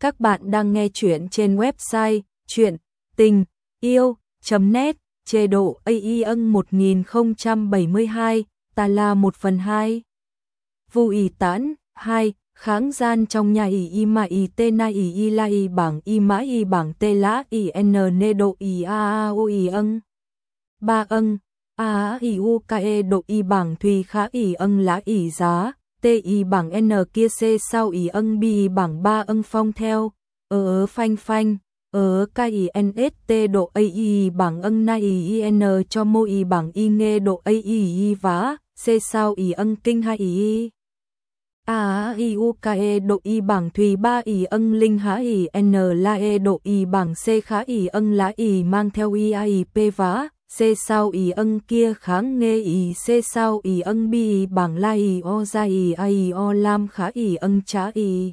Các bạn đang nghe chuyện trên website chuyện tình yêu.net chế độ AI ân 1072, ta là 1 phần 2. Vụ ý tán 2. Kháng gian trong nhà ý y mà ý tê na ý y la ý bảng y mã y bảng tê lá ý n nê độ ý a a o ý ân. Ba ân. A a ý u k e độ y bảng thùy khá ý ân lá ý giá. TI bảng N kia C sau ý ân bi bảng 3 ân phong theo, ở phanh phanh, ở KINST độ AI bảng ân na IN cho mô y bảng y nghe độ AI vá, C sau ý ân kinh hai ý. A I U K E độ y bảng thùy ba y ân linh há y N la E độ y bảng C khá y ân lá y mang theo y A y P vá, C sao y ân kia kháng nghe y C sao y ân bi bảng la y o ra y a y o lam khá y ân trá y.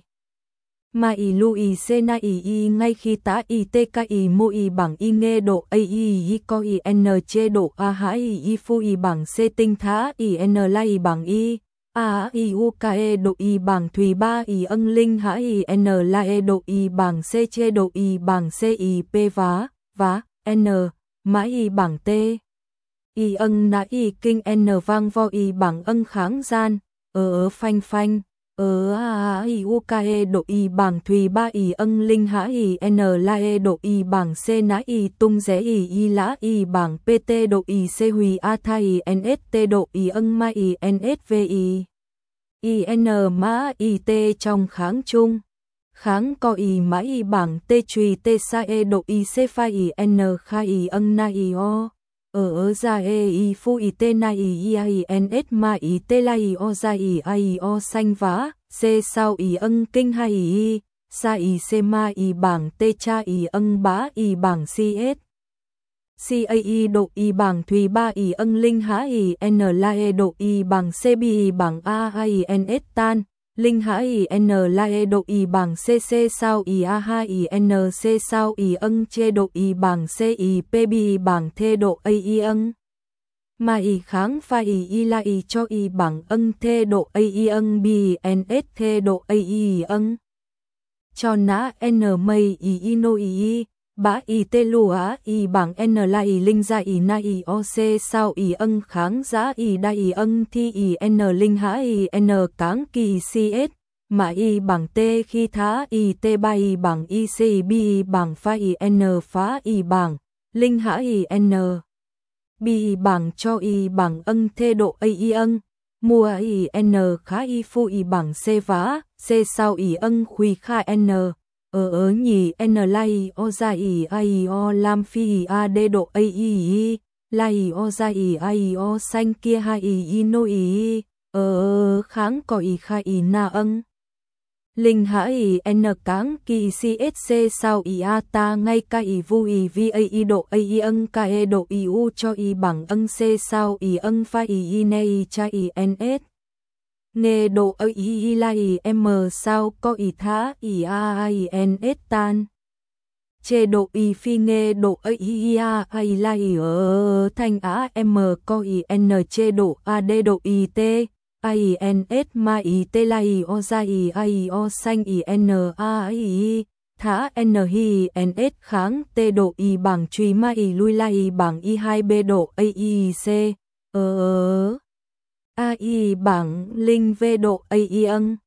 Mà y lu y C na y y ngay khi tá y tê ca y mô y bảng y nghe độ a y y co y n chê độ a há y y phu y bảng C tinh thá y n la y bảng y. A I U K E độ y bằng thùy ba y ân linh há y n la e độ y bằng C chê độ y bằng C y p vá, vá, n mã y bảng T. Y ân nã y kinh N vang vo y bảng ân kháng gian, ở phanh phanh, ở a i u k e độ y bảng thùy ba y ân linh hã y n la e độ y bảng c nã y tung rẽ y y lã y bảng pt độ y c hùy a tha y n s t độ y ân ma y n s v y. Y n mã y t trong kháng chung kháng co y mã y bảng tê truy tê sa e độ y c pha y n kha y ân na y o. Ở ở ra e y phu y tê na y y n, s, ma y tê la y o ra y a y o xanh vá, c, sao y ân, kinh, hai y sa y c, ma y bảng tê cha y ân, bá y bảng c, s. CAI độ y bằng thùy, ba y ân, linh, há y n, la e độ y bằng c, b y a, i, n, s, tan. Linh hã y n la e độ y c c sao y a ha y n c sao y ân chê độ y bằng c y p b y bảng thê độ a y ân. Mà y kháng pha y y la y cho y bằng ân thê độ a y ân b n s thê độ a y ân. Cho nã n mây y y no y y Bá y tê lùa y bảng n la y linh ra y na y o c sao y ân kháng giá y đa y ân thi y n linh há y n cáng kỳ c s. Mà y bảng t khi thá y t ba y bảng y c b y bảng pha y n phá y bảng linh há y n. B y bảng cho y bảng ân thê độ a y ân. Mua y n khá y phu y bảng c vá c sao y ân khuy kha n ở ớ nhì n lai o ra i ai, o lam, phi, a, đê, độ, a, i i. Lai o ra i ai, o xanh, kia, hai, i i no i. Ở kháng có i khai i, na, ân. Linh hạ i n cáng kỳ csc sao, i, a, ta, ngay, ca, i, vu, i, vi, a, i, độ, a, i, ân, ca e độ, i, u, cho, i, bằng, ân, c, sao, i, ân, pha, i i ne i, cha, i, n, s nê độ ấy y la y m sao có ý thá ý a i n s tan. Chê độ y phi nê độ ấy y a i la y ở thanh á m có ý n chê độ a d độ y t. I n s ma y t la i o ra i i o xanh i n a i thá n hi n s kháng t độ y bằng truy ma y lui la i bằng y 2 b độ a y c. Ờ AI bảng linh về độ AI ân.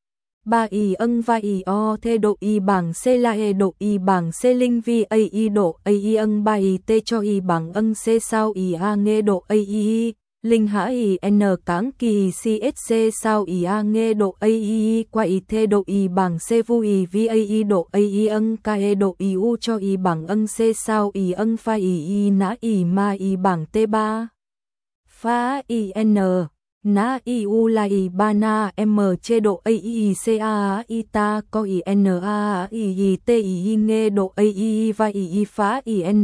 Ba y ân và y o thê độ y bảng C là e độ y bảng C linh vi AI độ AI ân ba y t cho y bảng ân C sao y a nghe độ AI linh hã y n cáng kỳ csc sao y a nghe độ AI qua y thê độ y bảng C vu y vi AI độ AI ân ca e độ y u cho y bảng ân C sao y ân pha y y nã y ma y bảng t ba. Pha y n. Na iu la i bana m chế độ a i c a i ta co i n a i t i nghe độ a i và i phá i n.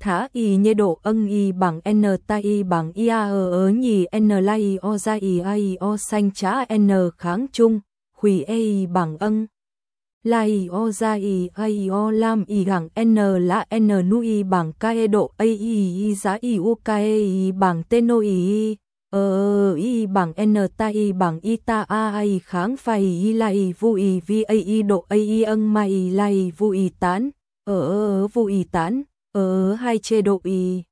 Thả i nhê độ ân i bằng n, ta i bằng i a ở nhì n la i o ra i a i o xanh trá n kháng chung, hủy a i bằng ân. La i o ra i a i o lam i gẳng n la n nu i bằng k e độ a i giá i u k e i bằng t no i ờ y bằng n, ta y bằng y, ta a, ai kháng phai, y lai vui vi a y, độ a y, ân, mai lai vui tán. Ờ, Ở vui tán. Ở hai chế độ, y.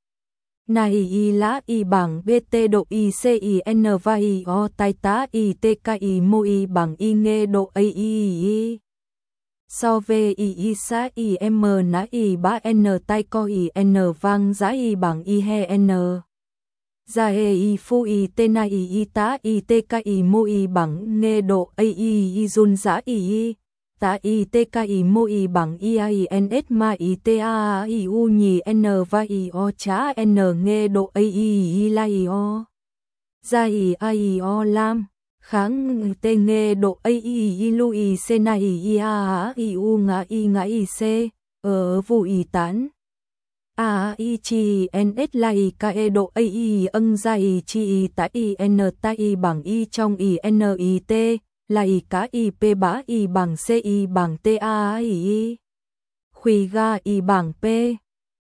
Này y, lá, y bằng bt độ, y c y n và y o, tai, tá, y t k y mô y bằng, y, nghe, độ a y so về y y sa y m na, y ba n tai, co, y n vang, giá, y bằng, y, he n Gia hê y phu y tê na y y tá y tê ca y mô y bằng nê độ a y y dun giá y y tá y tê ca y mô y bằng y a y n s ma y tê a y u nhì n và y o chá n nghe độ a y y la y o Gia y a y o lam kháng tê nghe độ a y y lu y c na y y a y u ngã y ngã y c ở vụ y tán a i chi n s lai ka e độ a i ân i chi ta i n ta i bằng i trong i n i t, lai cá i p bá i bằng c i bằng t a i khuy ga i bằng p,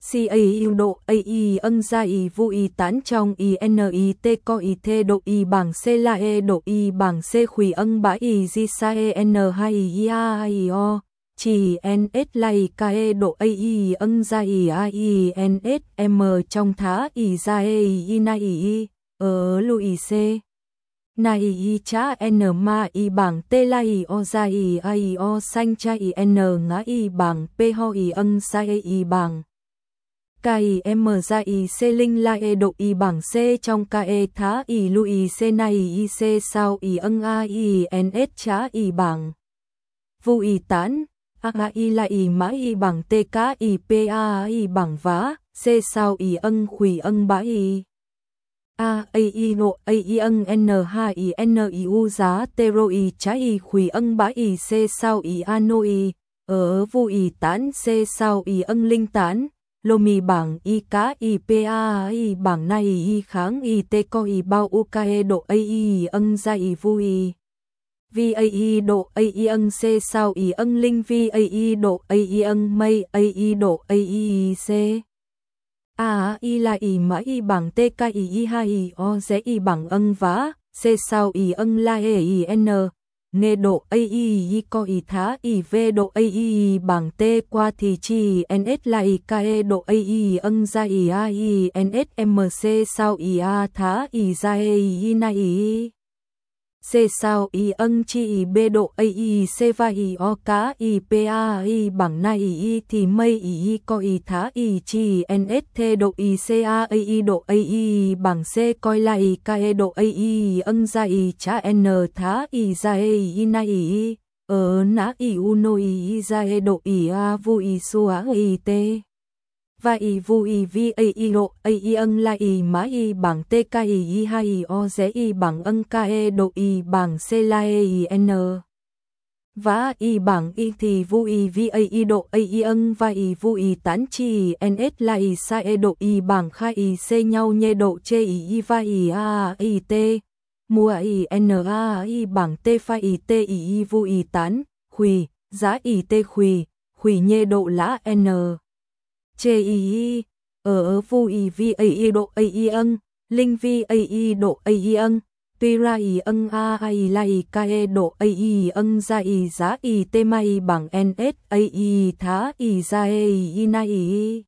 c a yêu độ a i ân i vu i tán trong i n i t co i t độ i bằng c la e độ i bằng c khuy ân bá i di sa e n hai i a i o chỉ NS lay kae độ AI ân ra i ai m trong thá i ra i na i ở e lùi c. Na i cha n ma i bảng t lai o ra i ai o xanh cha i n ngã i bảng p ho i ân sa i bằng kai m ra i c linh la e độ i bảng c trong kae thá i lùi c na i c sao i ân a i ns cha i bảng. Vu i tán a i la i mã i bằng t k i p a i bằng vá, c sao i ân khủy ân bá i. A a i lộ a i ân n, h i n i u giá tero i trái i khủy ân bá i, c sao i ano i. Ờ, Ở vu i tán, c sao i ân linh tán. Lô mi bảng i cá i pa i bảng này i kháng i tê co i bao u ca e độ a i ân ra i vui VAE độ AE ân C sao ý ân linh VAE độ AE ân mây AE độ AEC. A I là i mã I bằng T K I I 2 I O Z I bằng ân vá, C sao i ân la E I N. nê độ ai I co I thá I V độ ai bằng T qua thì chi NS là I K E độ ai ân ra I A I N S M C sao I A thá I ra E I na I. C sao y ân chi y b độ a y c va y o cá y p a y bằng na y thì mây y co y thá y chi n s thê độ y c a a y độ a y bằng c coi lại k e độ a y ân ra y cha n thá y ra y na y ở nã y u no y ra e độ y a vu y su a y t và y vu y vi a y độ a y ân la y mã y bằng t k y hai y o z y bằng ân k e độ y bằng c la e y n. Và y bằng y thì vu y vi a y độ a y ân và y vu y tán chi n s la y sa e độ y bằng khai y c nhau nhê độ chê y và y a y t. Mua y n a y bằng t pha y t y vu y tán khuy giá y t khuy khuy nhê độ lá n chê y ở vu y vi a y độ a y ân, linh vi a y độ a y ân, tuy ra y ân a ai la y ca e độ a y ân ra y giá y tê mai bằng n s a y thá y ra e y na y.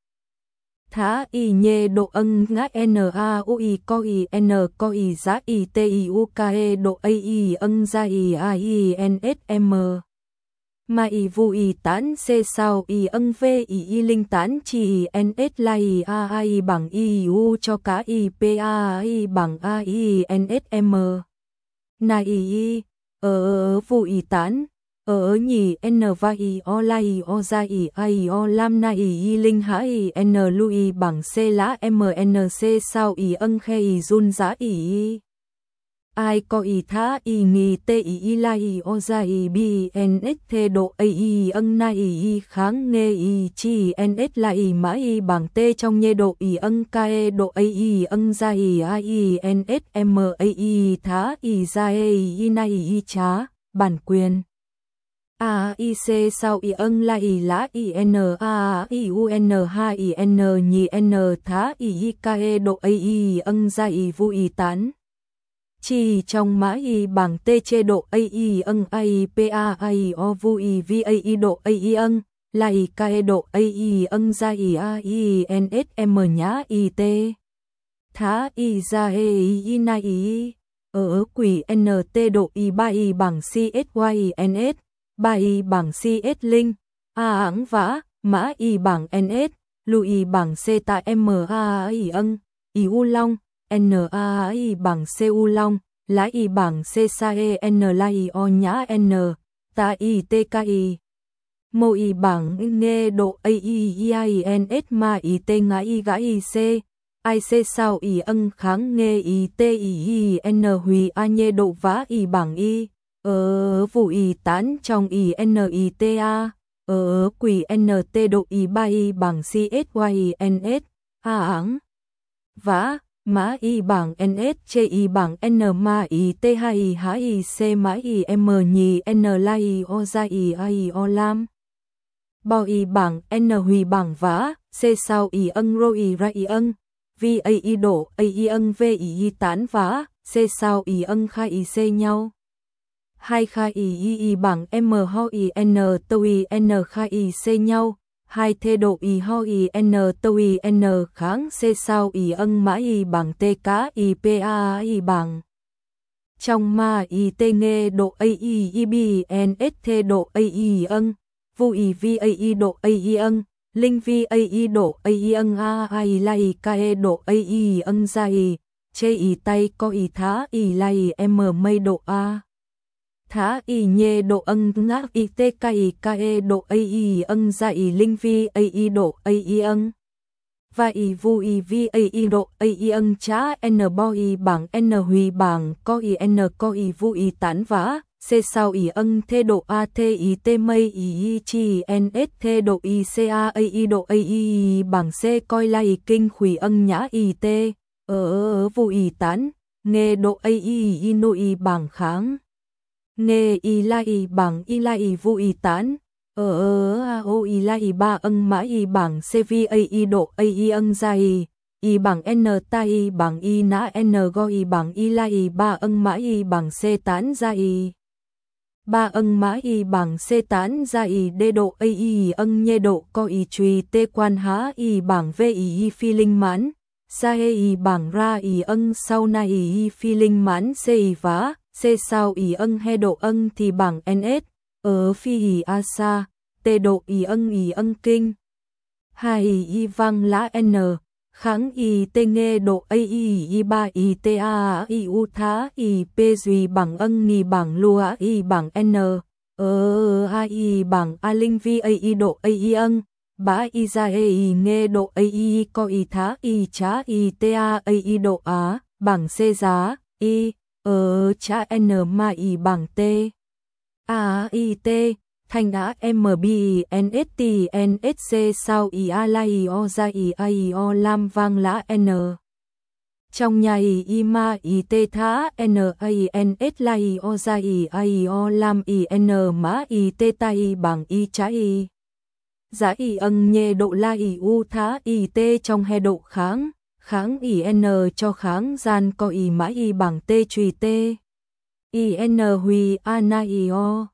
Thá y nhê độ ân ngã n a u y co y n co y giá y t y u k e độ a y ân ra y a y n s m mà y vu y tán c sao y ân v y y linh tán chỉ n s la y a i bằng y u cho cá y p a i bằng a i n s m. Na y y ở vu y tán ở nhì n va y o la y o ra y a y o lam na y y linh há y n lu y bằng c lá m n c sao y ân khe y run giá y ai có ý thá ý nghi tê ý la ý o ra ý bi s thê độ a ý ân na ý kháng nghe ý chi n s la ý mã ý bằng tê trong nhê độ ý ân ca e độ a ý ân ra ý a ý s m a ý thá ý ra e ý na ý chá bản quyền. A I C sau I ân la I lá I N A I U N H I N nhì N thá I I K E độ A I ân ra I vu I tán. Chỉ trong mã y bằng T chế độ AI ân AI PA AI O vui VAI độ AI ân lại CAE độ AI ân ra I A I N, S M nhá I T. Thá I ra E I na I, ở quỷ NT độ I ba I bằng CSY NS ba I bằng CS Linh, A ảng vã, mã I bằng NS s I bằng C tại M A I ân I U Long nai bằng cu Long, lá Y bằng C sa E N la I O nhã, N ta I T K I. Mô I bằng nghe độ A I I I N S ma I T ngã I gã I C. Ic C sao I ân kháng nghe I T I I N hủy A nhê độ vã I bằng I. Ở vụ I tán trong I N I T A. Ở quỷ N T độ I 3 I bằng C S Y N S. A áng. Vã mã y bằng s chê y bằng n ma y t H I h i c mã y m nhì n la y o ra y a y o lam. Bao y bằng n huy bằng vã, c sao y ân, rô y ra y ân. V a y độ a y ân, v y tán vã, c sao y ân khai y c nhau. Hai khai y y y bằng m ho y n tô y n khai y c nhau hai thê độ y ho y n tô y n kháng c sao y ân mã y bằng t cá y p a y bằng. Trong ma y tê nghe độ a y y b n s thê độ a y ân. Vu y v a y độ a y ân. Linh vi a y độ a y ân a y la y e độ a y ân ra y. Chê y tay có y thá y la y m mây độ a thá y nhê độ ân ngã y tê ca y ca e độ a y ân ra y linh vi a y độ a y ân. Và y vu y vi a y độ a y ân chá n bo y bảng n huy bảng co y n co y vu y tán vã c sao y ân thê độ a thê y tê mây y chi n s thê độ y c a a y độ a y bằng c coi la y kinh khủy ân nhã y tê ở vu y tán, nghe độ a y y no y bảng kháng. Nê y la y bằng y la y vu y tán. Ở a o y la y ba, ân, mã y bằng, c, v, a, y, độ, a, y, ân ra y. Y bằng n, ta y bằng y nã n, go y bằng y la y ba, ân, mã y bằng, c, tán ra y. Ba, ân, mã y bằng, c, tán ra y, đê độ, a, y ân, nhê độ, co, y, truy, tê, quan, há, y bằng, v, y phi, linh, mãn. Sa e y bằng, ra, y, ân, sau, na y, phi, linh, mãn, c, y, vá. C sao ý ân he độ ân thì bằng NS, ở ờ phi hì a sa T độ ý ân ý ân kinh. Hai hì y vang lá N, kháng y tê nghe độ A y y ba y t a y u thá y p duy bằng ân nghi bằng lua y bằng N, ở a y bằng a linh vi a y độ a y ân. Bá y ra e y nghe độ a y co y thá y chá y t a a y độ á, bằng c giá, y ở cha n ma y bằng t. A i t, thành đã m b i n s t n s c sau i a la i o ra i a i o lam vang lá n. Trong nhà i i ma i t thá n a i n s la i o ra i a i o lam i n ma i t ta i bằng i trái i. Giá i ân nhê độ la i u thá i t trong he độ kháng kháng IN cho kháng gian co y mã y bằng T trùy T. IN huy ana o.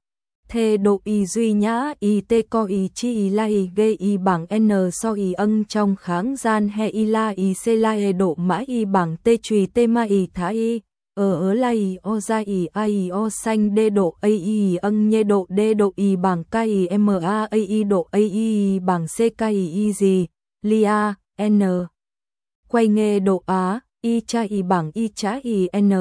Thê độ y duy nhã y t co y chi y la y gây y bằng n so y ân trong kháng gian he y la y c la e độ mã y bằng t trùy t ma y thá y. Ờ, ở ở la y, o ra y, a y, o xanh d độ, a y ân, nhê độ d độ, y bằng k y, m, a a y, độ, a y bằng c k y gì lia n quay nghề độ Á, y cha y bảng y cha y n.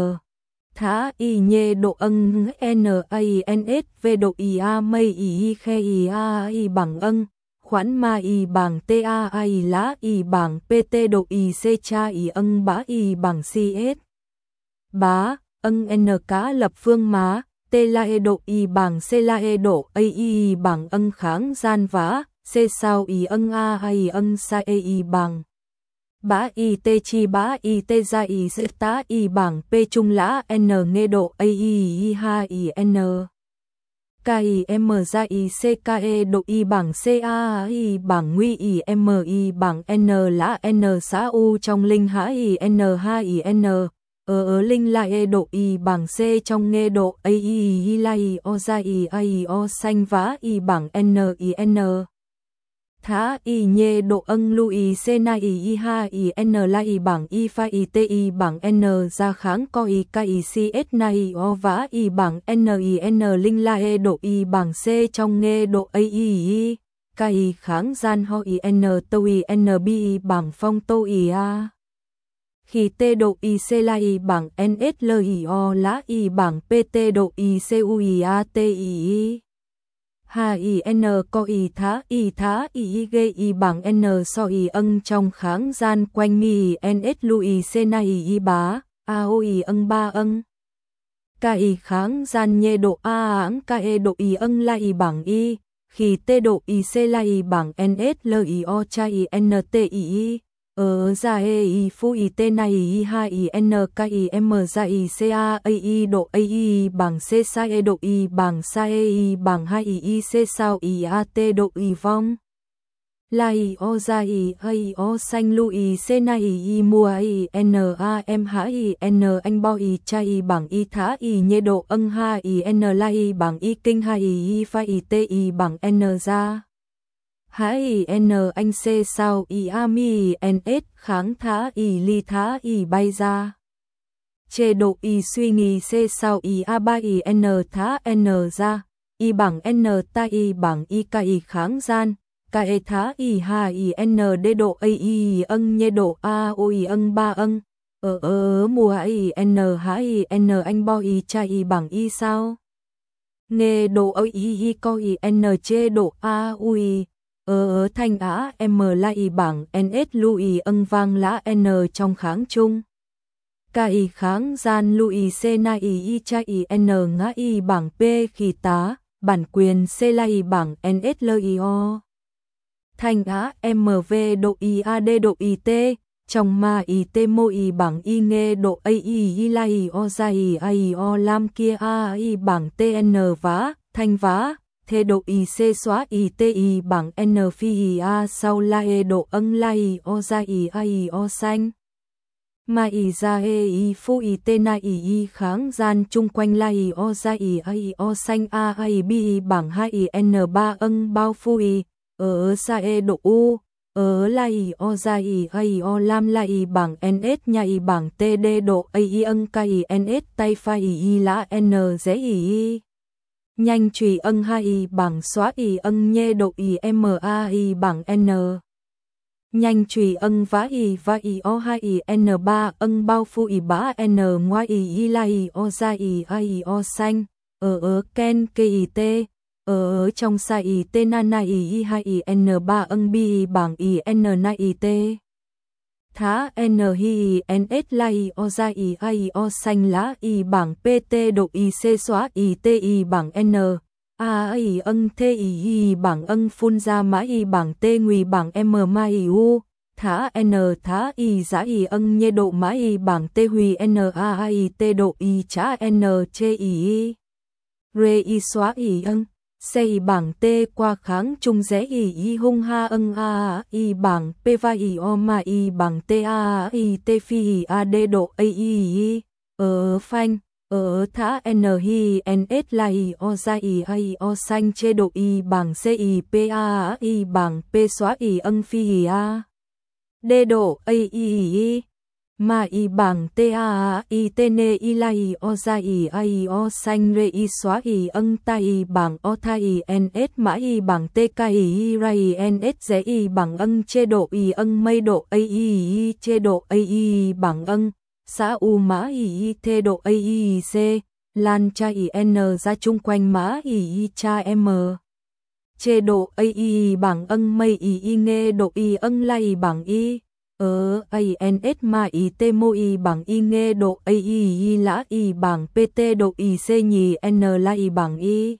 Thá y nhê độ ân e n a n s về độ y a mây y khe y a y bảng ân, khoản ma y bảng t a y lá y p t độ y c cha y ân bá y bảng c s. Bá, ân n cá lập phương má, t la e độ y bảng c la e độ a y bảng ân kháng gian vã, c sao y ân a hay ân sa e y bằng bá y tê chi bá y tê gia y sẽ tá y bằng p trung lã n nghe độ a y y ha y n. K y m gia y c k e độ y bằng c a y bảng nguy y m y bằng n lã n xã u trong linh hã y n ha y n. Ở ở linh lại e độ y bảng C trong nghe độ a i i la o gia i a i o xanh vá y bảng n i n thá y nhê độ ân lu y c na y i ha y n la y bảng y pha y t y bảng n ra kháng co y k y c s na y o vã y bảng n i n linh la e độ y bảng c trong nghe độ a i i k y kháng gian ho y n tô y n b y bảng phong tô y a khi T độ IC là I y o lá I p t độ ICUIATI. HIN co I thá I thá I g I bằng N so I ân trong kháng gian quanh mi NS lui C na I bá, AOI ân ba ân. KI kháng gian nhê độ A áng e độ I ân la I bằng I, khi T độ i c la I bằng o cha I y ở ra e i, phu i t này i hai i, n k i, m ra i, c a a i độ, a i bằng c, sa e độ, i, bằng sa e i, bằng hai i i, c, sao, i, a, t, độ, i, vong. La i, o, ra i, a i, o xanh lu i, c, na i i, mua i, n, a m h i, n, anh bao i, cha, i, bằng, i thá i, nhê, độ, ân, ha, i, n, la i, bằng, i, kinh hai i i, pha, i, t, i, bằng, n, ra. Hãy n anh c sao i ami ns kháng thá i ly thá i bay ra. Chế độ i suy nghĩ c sao i a ba i n thá n ra, i bằng n ta i bằng i k i kháng gian, k e thá i ha i n d độ a i ân nhê độ a o i ân ba ân, ở ờ, ờ mùa i n h i n anh bo i cha i bằng i sao. Nghe độ a i i co i n chế độ a u i Ờ thanh á M lai bảng NS Louis ân vang lá N trong kháng chung. Kai kháng gian Louis C na y cha y N ngã y bảng P khi tá, bản quyền C lai bảng NS o Thanh á MV độ y AD độ y T, trong ma y T mô y bảng y nghe độ A y y la y o ra y a y o lam kia a y bảng t n vá, thanh vá thế độ y c xóa y t y bằng n phi a sau la e độ ân la y o ra y a y o xanh. Ma y ra e y phu y t na y y kháng gian chung quanh la y o ra y a y o xanh a a y b y bằng 2 y n 3 ân bao phu y, ở sa e độ u, ở la y o ra y a y o lam la y bằng ns nha y bằng t d độ a y ân k y ns tay pha y y lá n dễ y y. Nhanh trùy ân hai bằng xóa y ân nhê độ y m a y bằng n. Nhanh trùy ân vá y và y o hai y n ba ân bao phu y bá n ngoài y y la y o ra y a y o xanh, ở ở ken k y t, ở ở trong sa y t na na y y hai y n ba ân bi bằng y n na y t thá n hi n s lai o ra i a o xanh lá i bằng pt độ i c xóa i t i bảng n. A i ân t i i bảng ân phun ra mã i bảng t nguy bảng m ma i u. Thá n thá i giá i ân nhê độ mã i bảng t huy n a i t độ i chá n chê i re i xóa i ân xây bảng T qua kháng trung rẽ y y hung ha ân a y bảng P va y, o ma y, bảng T a y, T phi a d độ, a, y y ở phanh ở thả, n hi n, s là y o ra y a y o, xanh, chế độ y, bảng C y P, a y, bảng P xóa, y, ân, phi a. D độ, a y y ma i bằng t a i t n i la i o ra i a i o xanh re i xóa i ân ta i bằng o tha i n s mã i bằng t k i ra i n s dễ i bằng ân chế độ i ân mây độ a i i chế độ a i bằng ân xã u mã i i thê độ a i c lan cha i n ra chung quanh mã i i cha m chế độ a i bằng ân mây i i nghe độ i ân la i bằng i ở ANS mà y t mô y bằng y nghe độ, A y y lã y bằng PT độ y C nhì, N la y bằng y.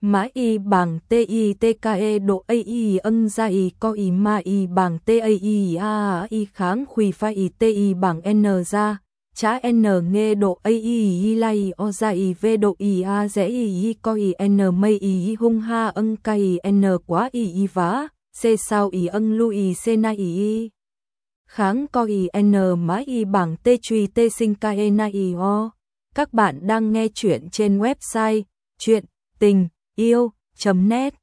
Mã y bằng T y T K E độ, A y ân ra y co y ma y bằng T A y A y kháng khuy pha y T y bằng N ra. Chá N nghe độ, A y y la y o ra y V độ y A dễ y y co y N mây y hung ha ân ca N quá y y vá. C sao y ân lu y C na y kháng coi n mã y bằng tê truy tê sinh ca e na y o. Các bạn đang nghe chuyện trên website chuyện tình yêu.net